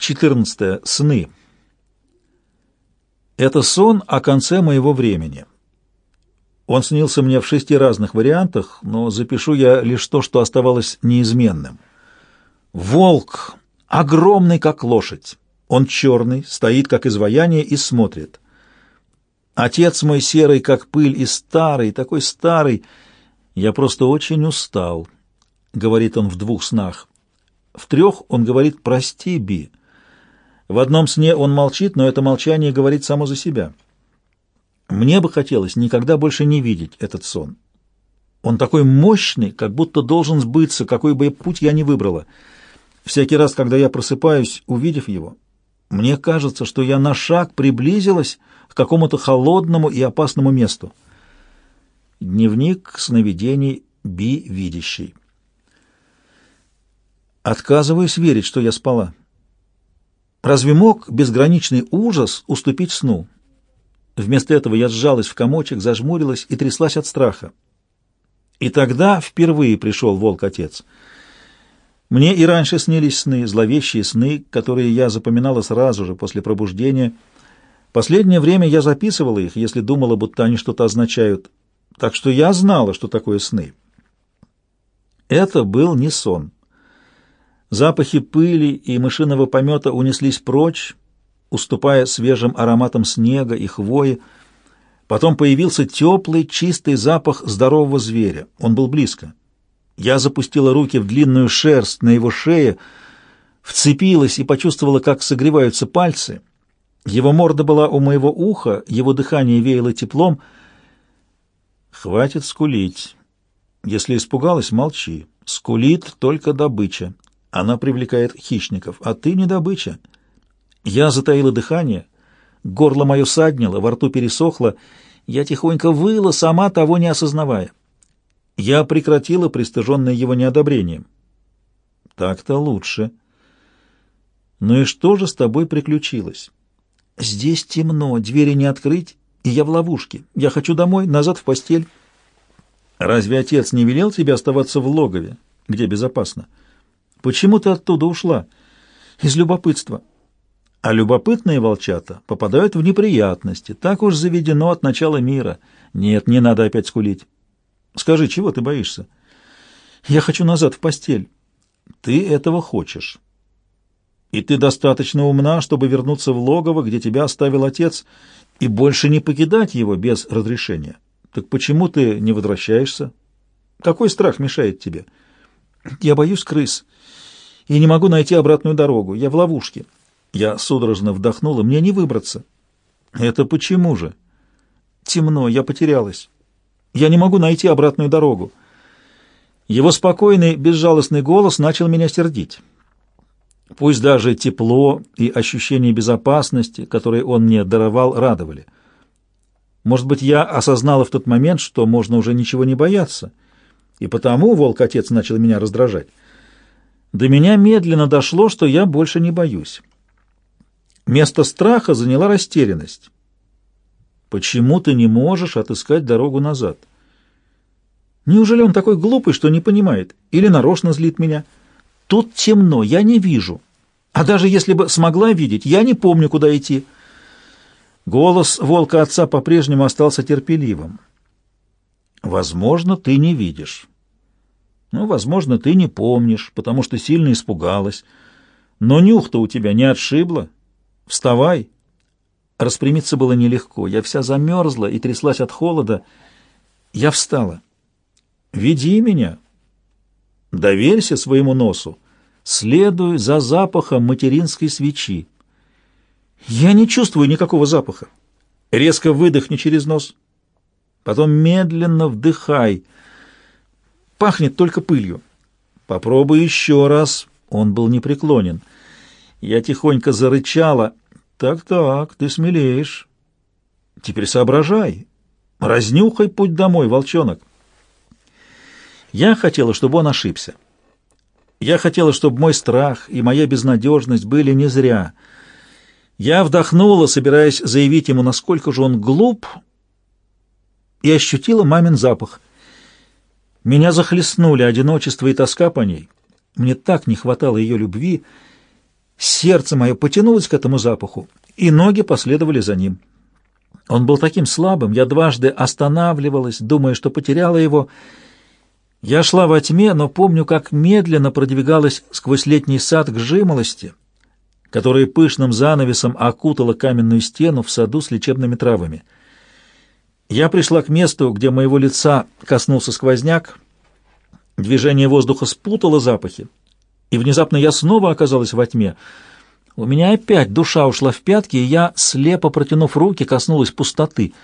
14. Сны. Это сон о конце моего времени. Он снился мне в шести разных вариантах, но запишу я лишь то, что оставалось неизменным. Волк, огромный как лошадь. Он черный, стоит как изваяние и смотрит. Отец мой серый, как пыль, и старый, такой старый. Я просто очень устал, — говорит он в двух снах. В трех он говорит «прости, Би». В одном сне он молчит, но это молчание говорит само за себя. Мне бы хотелось никогда больше не видеть этот сон. Он такой мощный, как будто должен сбыться, какой бы путь я ни выбрала. Всякий раз, когда я просыпаюсь, увидев его, мне кажется, что я на шаг приблизилась к какому-то холодному и опасному месту. Дневник сновидений Би видящий. Отказываюсь верить, что я спала. Разве мог безграничный ужас уступить сну? Вместо этого я сжалась в комочек, зажмурилась и тряслась от страха. И тогда впервые пришел волк-отец. Мне и раньше снились сны, зловещие сны, которые я запоминала сразу же после пробуждения. Последнее время я записывала их, если думала, будто они что-то означают. Так что я знала, что такое сны. Это был не сон. Запахи пыли и мышиного помета унеслись прочь, уступая свежим ароматам снега и хвои. Потом появился теплый, чистый запах здорового зверя. Он был близко. Я запустила руки в длинную шерсть на его шее, вцепилась и почувствовала, как согреваются пальцы. Его морда была у моего уха, его дыхание веяло теплом. «Хватит скулить. Если испугалась, молчи. Скулит только добыча. Она привлекает хищников, а ты не добыча. Я затаила дыхание, горло мое саднило, во рту пересохло, я тихонько выла, сама того не осознавая. Я прекратила, пристыженное его неодобрением. Так-то лучше. Ну и что же с тобой приключилось? Здесь темно, двери не открыть, и я в ловушке. Я хочу домой, назад в постель. Разве отец не велел тебе оставаться в логове, где безопасно? — Почему ты оттуда ушла? Из любопытства. А любопытные волчата попадают в неприятности. Так уж заведено от начала мира. Нет, не надо опять скулить. Скажи, чего ты боишься? Я хочу назад в постель. Ты этого хочешь. И ты достаточно умна, чтобы вернуться в логово, где тебя оставил отец, и больше не покидать его без разрешения. Так почему ты не возвращаешься? Какой страх мешает тебе? Я боюсь крыс и не могу найти обратную дорогу. Я в ловушке. Я судорожно вдохнула. Мне не выбраться. Это почему же? Темно, я потерялась. Я не могу найти обратную дорогу. Его спокойный, безжалостный голос начал меня сердить. Пусть даже тепло и ощущение безопасности, которые он мне даровал, радовали. Может быть, я осознала в тот момент, что можно уже ничего не бояться, и потому волк-отец начал меня раздражать. До меня медленно дошло, что я больше не боюсь. Место страха заняла растерянность. Почему ты не можешь отыскать дорогу назад? Неужели он такой глупый, что не понимает? Или нарочно злит меня? Тут темно, я не вижу. А даже если бы смогла видеть, я не помню, куда идти. Голос волка отца по-прежнему остался терпеливым. Возможно, ты не видишь. Ну, возможно, ты не помнишь, потому что сильно испугалась. Но нюх-то у тебя не отшибло. Вставай. Распрямиться было нелегко. Я вся замерзла и тряслась от холода. Я встала. Веди меня. Доверься своему носу. Следуй за запахом материнской свечи. Я не чувствую никакого запаха. Резко выдохни через нос. Потом медленно вдыхай — Пахнет только пылью. Попробуй еще раз. Он был непреклонен. Я тихонько зарычала. Так-так, ты смелеешь. Теперь соображай. Разнюхай путь домой, волчонок. Я хотела, чтобы он ошибся. Я хотела, чтобы мой страх и моя безнадежность были не зря. Я вдохнула, собираясь заявить ему, насколько же он глуп, и ощутила мамин запах — меня захлестнули одиночество и тоска по ней. Мне так не хватало ее любви. Сердце мое потянулось к этому запаху, и ноги последовали за ним. Он был таким слабым, я дважды останавливалась, думая, что потеряла его. Я шла во тьме, но помню, как медленно продвигалась сквозь летний сад к жимолости, которая пышным занавесом окутала каменную стену в саду с лечебными травами. Я пришла к месту, где моего лица коснулся сквозняк. Движение воздуха спутало запахи, и внезапно я снова оказалась во тьме — у меня опять душа ушла в пятки, и я, слепо протянув руки, коснулась пустоты.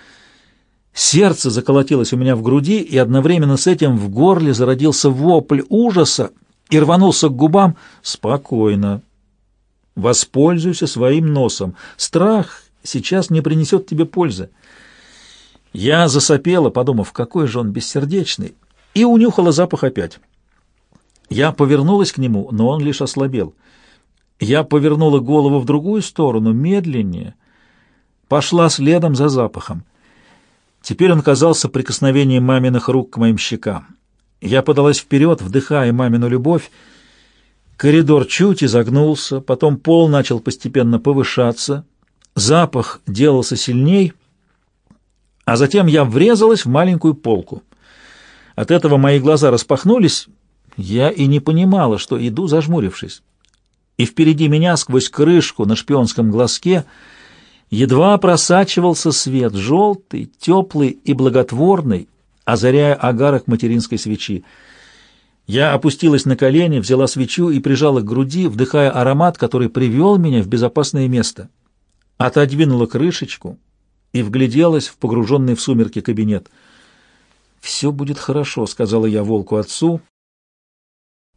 Сердце заколотилось у меня в груди, и одновременно с этим в горле зародился вопль ужаса и рванулся к губам. «Спокойно. Воспользуйся своим носом. Страх сейчас не принесет тебе пользы». Я засопела, подумав, какой же он бессердечный, и унюхала запах опять. Я повернулась к нему, но он лишь ослабел — я повернула голову в другую сторону, медленнее, пошла следом за запахом. Теперь он казался прикосновением маминых рук к моим щекам. Я подалась вперед, вдыхая мамину любовь. Коридор чуть изогнулся, потом пол начал постепенно повышаться, запах делался сильней, а затем я врезалась в маленькую полку. От этого мои глаза распахнулись, я и не понимала, что иду, зажмурившись и впереди меня сквозь крышку на шпионском глазке едва просачивался свет, желтый, теплый и благотворный, озаряя агарок материнской свечи. Я опустилась на колени, взяла свечу и прижала к груди, вдыхая аромат, который привел меня в безопасное место. Отодвинула крышечку и вгляделась в погруженный в сумерки кабинет. «Все будет хорошо», — сказала я волку отцу.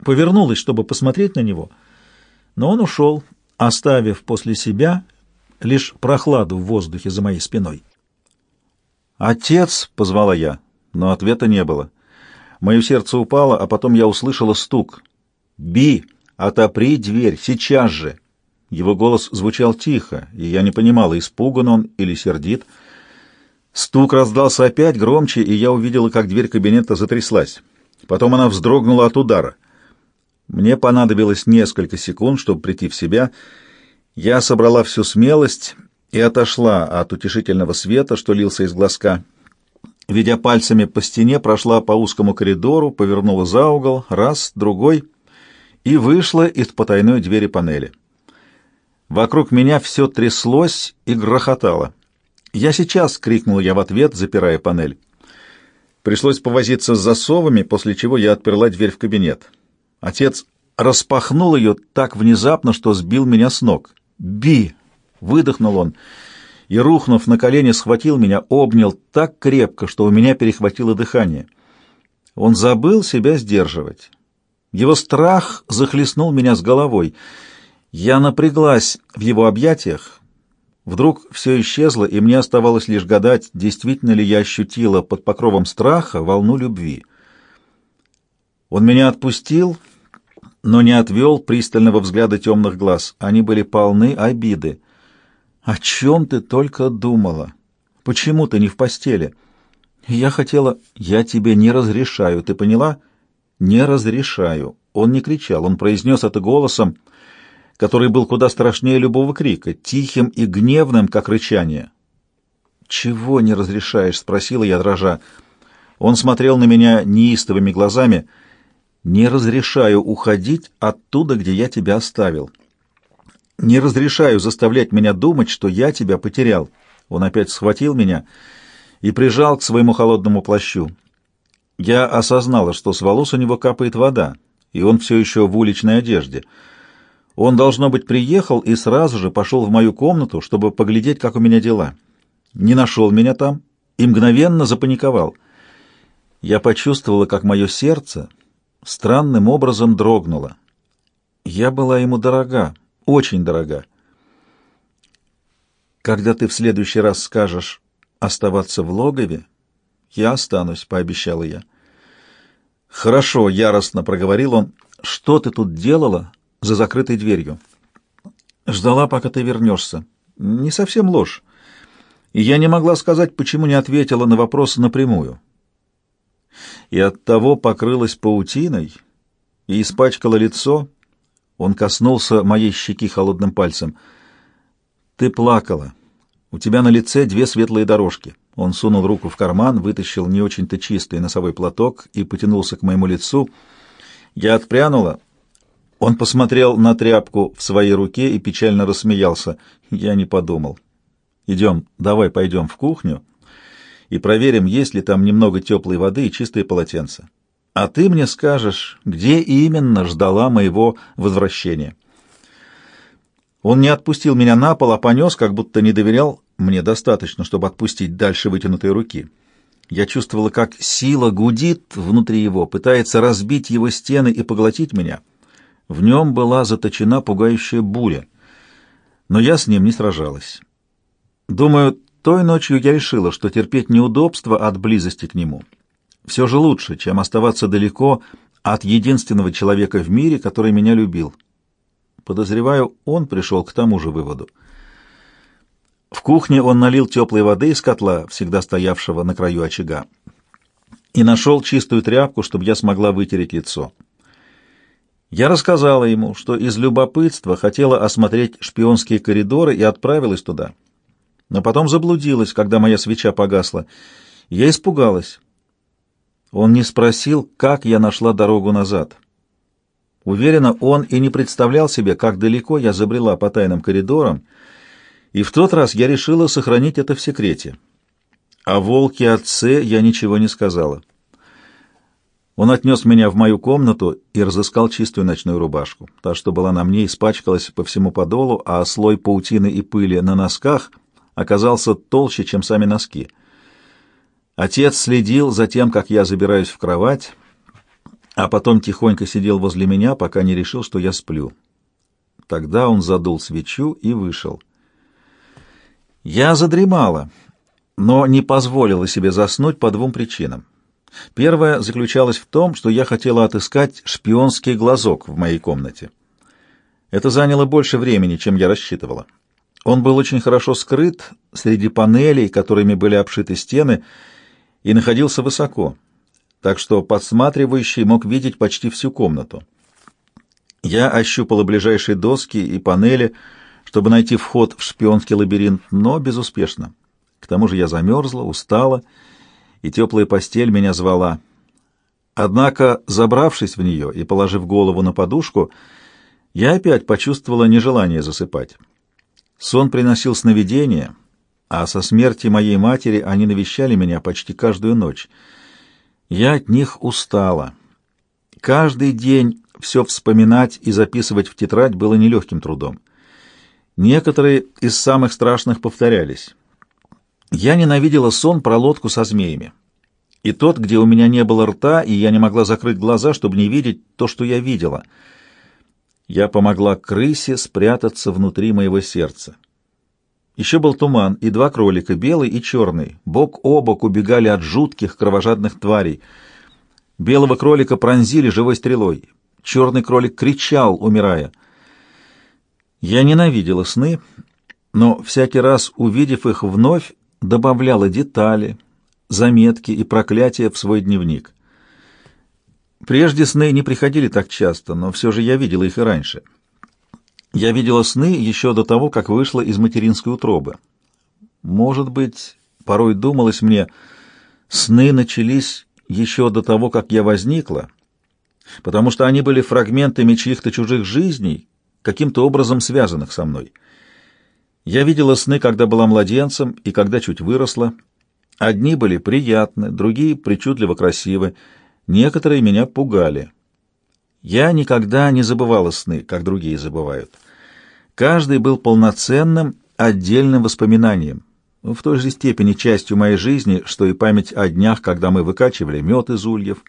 Повернулась, чтобы посмотреть на него — но он ушел, оставив после себя лишь прохладу в воздухе за моей спиной. «Отец!» — позвала я, но ответа не было. Мое сердце упало, а потом я услышала стук. «Би! Отопри дверь! Сейчас же!» Его голос звучал тихо, и я не понимала, испуган он или сердит. Стук раздался опять громче, и я увидела, как дверь кабинета затряслась. Потом она вздрогнула от удара. Мне понадобилось несколько секунд, чтобы прийти в себя. Я собрала всю смелость и отошла от утешительного света, что лился из глазка. Ведя пальцами по стене, прошла по узкому коридору, повернула за угол, раз, другой, и вышла из потайной двери панели. Вокруг меня все тряслось и грохотало. «Я сейчас!» — крикнул я в ответ, запирая панель. Пришлось повозиться с засовами, после чего я отперла дверь в кабинет. Отец распахнул ее так внезапно, что сбил меня с ног. «Би!» — выдохнул он, и, рухнув на колени, схватил меня, обнял так крепко, что у меня перехватило дыхание. Он забыл себя сдерживать. Его страх захлестнул меня с головой. Я напряглась в его объятиях. Вдруг все исчезло, и мне оставалось лишь гадать, действительно ли я ощутила под покровом страха волну любви. Он меня отпустил но не отвел пристального взгляда темных глаз. Они были полны обиды. «О чем ты только думала? Почему ты не в постели?» «Я хотела...» «Я тебе не разрешаю, ты поняла?» «Не разрешаю». Он не кричал, он произнес это голосом, который был куда страшнее любого крика, тихим и гневным, как рычание. «Чего не разрешаешь?» — спросила я, дрожа. Он смотрел на меня неистовыми глазами — не разрешаю уходить оттуда, где я тебя оставил. Не разрешаю заставлять меня думать, что я тебя потерял. Он опять схватил меня и прижал к своему холодному плащу. Я осознала, что с волос у него капает вода, и он все еще в уличной одежде. Он, должно быть, приехал и сразу же пошел в мою комнату, чтобы поглядеть, как у меня дела. Не нашел меня там и мгновенно запаниковал. Я почувствовала, как мое сердце странным образом дрогнула. Я была ему дорога, очень дорога. Когда ты в следующий раз скажешь оставаться в логове, я останусь, пообещала я. Хорошо, яростно проговорил он. Что ты тут делала за закрытой дверью? Ждала, пока ты вернешься. Не совсем ложь. И я не могла сказать, почему не ответила на вопросы напрямую и оттого покрылась паутиной и испачкала лицо. Он коснулся моей щеки холодным пальцем. «Ты плакала. У тебя на лице две светлые дорожки». Он сунул руку в карман, вытащил не очень-то чистый носовой платок и потянулся к моему лицу. Я отпрянула. Он посмотрел на тряпку в своей руке и печально рассмеялся. Я не подумал. «Идем, давай пойдем в кухню и проверим, есть ли там немного теплой воды и чистые полотенца. А ты мне скажешь, где именно ждала моего возвращения». Он не отпустил меня на пол, а понес, как будто не доверял мне достаточно, чтобы отпустить дальше вытянутой руки. Я чувствовала, как сила гудит внутри его, пытается разбить его стены и поглотить меня. В нем была заточена пугающая буря. Но я с ним не сражалась. Думаю, той ночью я решила, что терпеть неудобства от близости к нему все же лучше, чем оставаться далеко от единственного человека в мире, который меня любил. Подозреваю, он пришел к тому же выводу. В кухне он налил теплой воды из котла, всегда стоявшего на краю очага, и нашел чистую тряпку, чтобы я смогла вытереть лицо. Я рассказала ему, что из любопытства хотела осмотреть шпионские коридоры и отправилась туда. Но потом заблудилась, когда моя свеча погасла. Я испугалась. Он не спросил, как я нашла дорогу назад. Уверена, он и не представлял себе, как далеко я забрела по тайным коридорам, и в тот раз я решила сохранить это в секрете. О волке отце я ничего не сказала. Он отнес меня в мою комнату и разыскал чистую ночную рубашку. Та, что была на мне, испачкалась по всему подолу, а слой паутины и пыли на носках оказался толще, чем сами носки. Отец следил за тем, как я забираюсь в кровать, а потом тихонько сидел возле меня, пока не решил, что я сплю. Тогда он задул свечу и вышел. Я задремала, но не позволила себе заснуть по двум причинам. Первая заключалась в том, что я хотела отыскать шпионский глазок в моей комнате. Это заняло больше времени, чем я рассчитывала. Он был очень хорошо скрыт среди панелей, которыми были обшиты стены, и находился высоко, так что подсматривающий мог видеть почти всю комнату. Я ощупала ближайшие доски и панели, чтобы найти вход в шпионский лабиринт, но безуспешно. К тому же я замерзла, устала, и теплая постель меня звала. Однако, забравшись в нее и положив голову на подушку, я опять почувствовала нежелание засыпать. Сон приносил сновидения, а со смерти моей матери они навещали меня почти каждую ночь. Я от них устала. Каждый день все вспоминать и записывать в тетрадь было нелегким трудом. Некоторые из самых страшных повторялись. Я ненавидела сон про лодку со змеями. И тот, где у меня не было рта, и я не могла закрыть глаза, чтобы не видеть то, что я видела. Я помогла крысе спрятаться внутри моего сердца. Еще был туман, и два кролика, белый и черный, бок о бок убегали от жутких кровожадных тварей. Белого кролика пронзили живой стрелой. Черный кролик кричал, умирая. Я ненавидела сны, но всякий раз, увидев их вновь, добавляла детали, заметки и проклятия в свой дневник. Прежде сны не приходили так часто, но все же я видела их и раньше. Я видела сны еще до того, как вышла из материнской утробы. Может быть, порой думалось мне, сны начались еще до того, как я возникла, потому что они были фрагментами чьих-то чужих жизней, каким-то образом связанных со мной. Я видела сны, когда была младенцем и когда чуть выросла. Одни были приятны, другие причудливо красивы, некоторые меня пугали. Я никогда не забывала сны, как другие забывают. Каждый был полноценным, отдельным воспоминанием, в той же степени частью моей жизни, что и память о днях, когда мы выкачивали мед из ульев,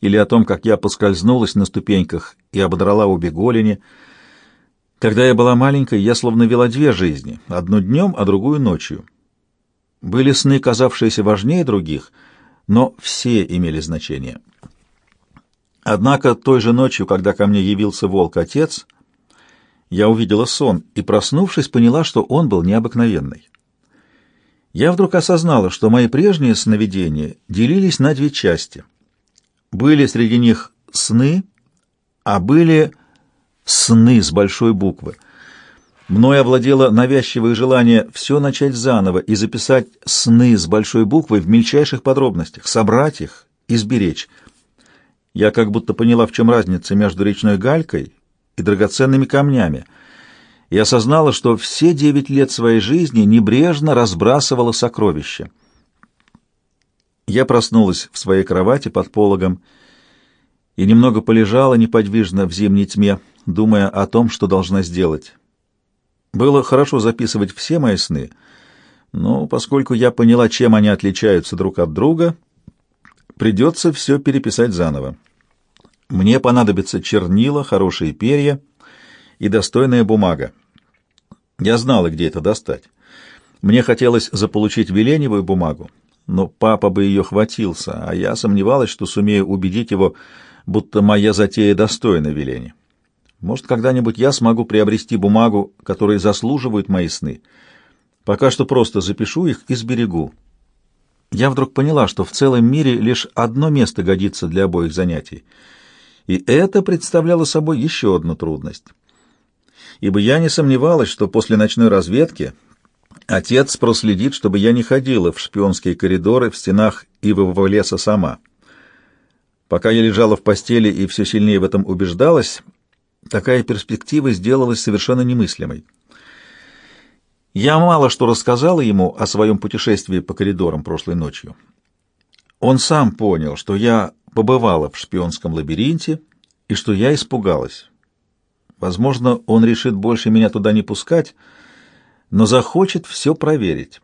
или о том, как я поскользнулась на ступеньках и ободрала обе голени — когда я была маленькой, я словно вела две жизни, одну днем, а другую ночью. Были сны, казавшиеся важнее других, но все имели значение. Однако той же ночью, когда ко мне явился волк-отец, я увидела сон и, проснувшись, поняла, что он был необыкновенный. Я вдруг осознала, что мои прежние сновидения делились на две части. Были среди них сны, а были Сны с большой буквы. Мною овладело навязчивое желание все начать заново и записать сны с большой буквы в мельчайших подробностях, собрать их и сберечь. Я как будто поняла, в чем разница между речной галькой и драгоценными камнями, и осознала, что все девять лет своей жизни небрежно разбрасывала сокровища. Я проснулась в своей кровати под пологом и немного полежала неподвижно в зимней тьме, думая о том, что должна сделать. Было хорошо записывать все мои сны, но поскольку я поняла, чем они отличаются друг от друга, придется все переписать заново. Мне понадобятся чернила, хорошие перья и достойная бумага. Я знала, где это достать. Мне хотелось заполучить веленевую бумагу, но папа бы ее хватился, а я сомневалась, что сумею убедить его, будто моя затея достойна веления. Может, когда-нибудь я смогу приобрести бумагу, которая заслуживает мои сны. Пока что просто запишу их и сберегу. Я вдруг поняла, что в целом мире лишь одно место годится для обоих занятий. И это представляло собой еще одну трудность. Ибо я не сомневалась, что после ночной разведки Отец проследит, чтобы я не ходила в шпионские коридоры в стенах ивового леса сама. Пока я лежала в постели и все сильнее в этом убеждалась, такая перспектива сделалась совершенно немыслимой. Я мало что рассказала ему о своем путешествии по коридорам прошлой ночью. Он сам понял, что я побывала в шпионском лабиринте и что я испугалась. Возможно, он решит больше меня туда не пускать, но захочет все проверить.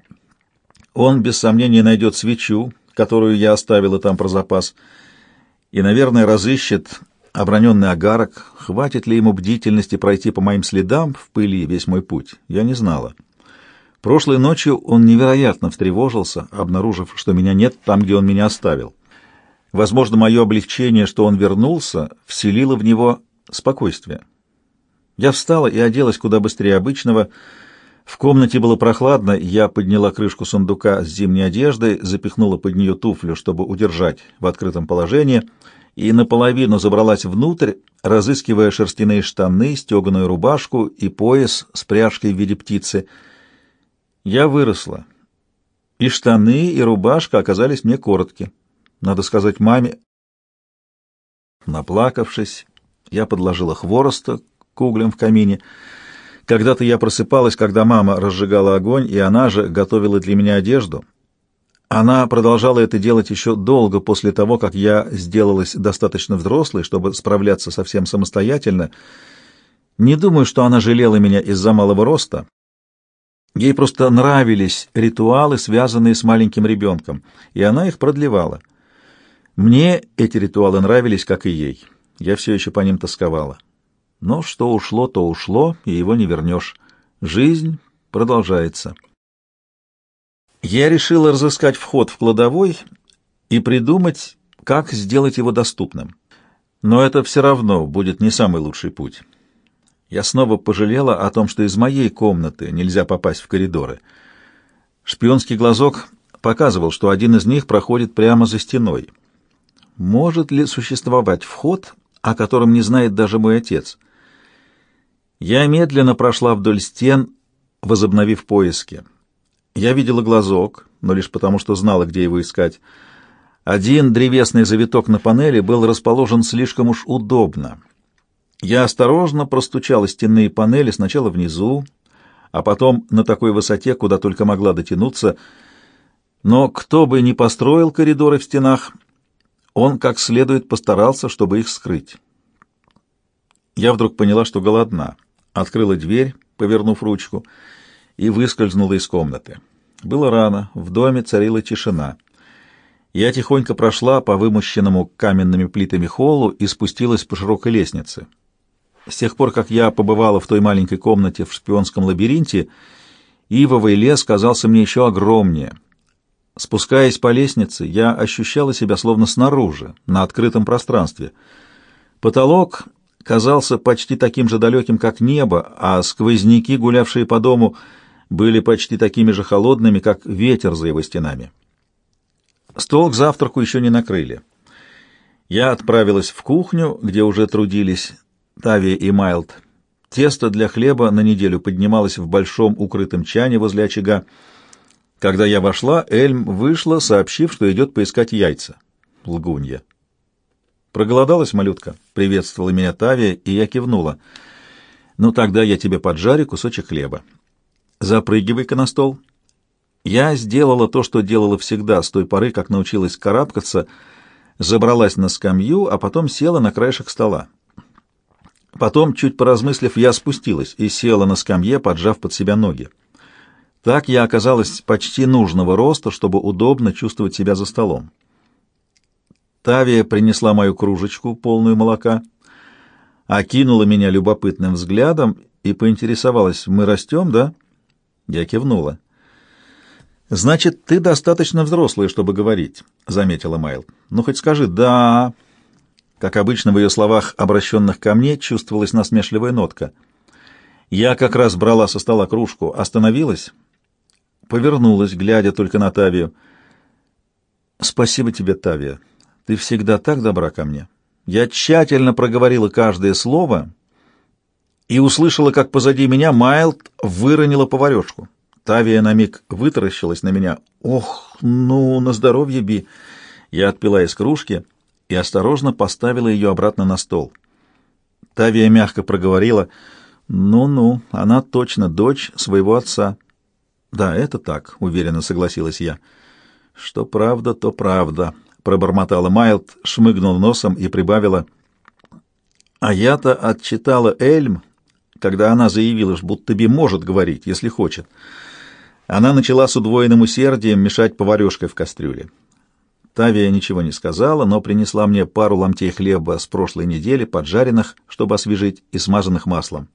Он, без сомнения, найдет свечу, которую я оставила там про запас, и, наверное, разыщет оброненный агарок. Хватит ли ему бдительности пройти по моим следам в пыли весь мой путь, я не знала. Прошлой ночью он невероятно встревожился, обнаружив, что меня нет там, где он меня оставил. Возможно, мое облегчение, что он вернулся, вселило в него спокойствие. Я встала и оделась куда быстрее обычного, в комнате было прохладно, я подняла крышку сундука с зимней одеждой, запихнула под нее туфлю, чтобы удержать в открытом положении, и наполовину забралась внутрь, разыскивая шерстяные штаны, стеганую рубашку и пояс с пряжкой в виде птицы. Я выросла, и штаны, и рубашка оказались мне коротки. Надо сказать маме. Наплакавшись, я подложила хвороста к углям в камине — когда-то я просыпалась, когда мама разжигала огонь, и она же готовила для меня одежду. Она продолжала это делать еще долго после того, как я сделалась достаточно взрослой, чтобы справляться совсем самостоятельно. Не думаю, что она жалела меня из-за малого роста. Ей просто нравились ритуалы, связанные с маленьким ребенком, и она их продлевала. Мне эти ритуалы нравились, как и ей. Я все еще по ним тосковала. Но что ушло, то ушло, и его не вернешь. Жизнь продолжается. Я решила разыскать вход в кладовой и придумать, как сделать его доступным. Но это все равно будет не самый лучший путь. Я снова пожалела о том, что из моей комнаты нельзя попасть в коридоры. Шпионский глазок показывал, что один из них проходит прямо за стеной. Может ли существовать вход, о котором не знает даже мой отец — я медленно прошла вдоль стен, возобновив поиски. Я видела глазок, но лишь потому, что знала, где его искать. Один древесный завиток на панели был расположен слишком уж удобно. Я осторожно простучала стенные панели сначала внизу, а потом на такой высоте, куда только могла дотянуться. Но кто бы ни построил коридоры в стенах, он как следует постарался, чтобы их скрыть. Я вдруг поняла, что голодна открыла дверь, повернув ручку, и выскользнула из комнаты. Было рано, в доме царила тишина. Я тихонько прошла по вымощенному каменными плитами холлу и спустилась по широкой лестнице. С тех пор, как я побывала в той маленькой комнате в шпионском лабиринте, ивовый лес казался мне еще огромнее. Спускаясь по лестнице, я ощущала себя словно снаружи, на открытом пространстве. Потолок казался почти таким же далеким, как небо, а сквозняки, гулявшие по дому, были почти такими же холодными, как ветер за его стенами. Стол к завтраку еще не накрыли. Я отправилась в кухню, где уже трудились Тави и Майлд. Тесто для хлеба на неделю поднималось в большом укрытом чане возле очага. Когда я вошла, Эльм вышла, сообщив, что идет поискать яйца. Лгунья. «Проголодалась, малютка?» — приветствовала меня Тавия, и я кивнула. «Ну, тогда я тебе поджарю кусочек хлеба. Запрыгивай-ка на стол». Я сделала то, что делала всегда с той поры, как научилась карабкаться, забралась на скамью, а потом села на краешек стола. Потом, чуть поразмыслив, я спустилась и села на скамье, поджав под себя ноги. Так я оказалась почти нужного роста, чтобы удобно чувствовать себя за столом. Тавия принесла мою кружечку, полную молока, окинула меня любопытным взглядом и поинтересовалась, «Мы растем, да?» Я кивнула. «Значит, ты достаточно взрослая, чтобы говорить», — заметила Майл. «Ну, хоть скажи «да». Как обычно, в ее словах, обращенных ко мне, чувствовалась насмешливая нотка. Я как раз брала со стола кружку, остановилась, повернулась, глядя только на Тавию. «Спасибо тебе, Тавия. Ты всегда так добра ко мне. Я тщательно проговорила каждое слово и услышала, как позади меня Майлд выронила поварешку. Тавия на миг вытаращилась на меня. «Ох, ну, на здоровье, Би!» Я отпила из кружки и осторожно поставила ее обратно на стол. Тавия мягко проговорила, «Ну-ну, она точно дочь своего отца». «Да, это так», — уверенно согласилась я. «Что правда, то правда», — пробормотала Майлд, шмыгнул носом и прибавила. «А я-то отчитала Эльм, когда она заявила, будто Би может говорить, если хочет». Она начала с удвоенным усердием мешать поварешкой в кастрюле. Тавия ничего не сказала, но принесла мне пару ломтей хлеба с прошлой недели, поджаренных, чтобы освежить, и смазанных маслом.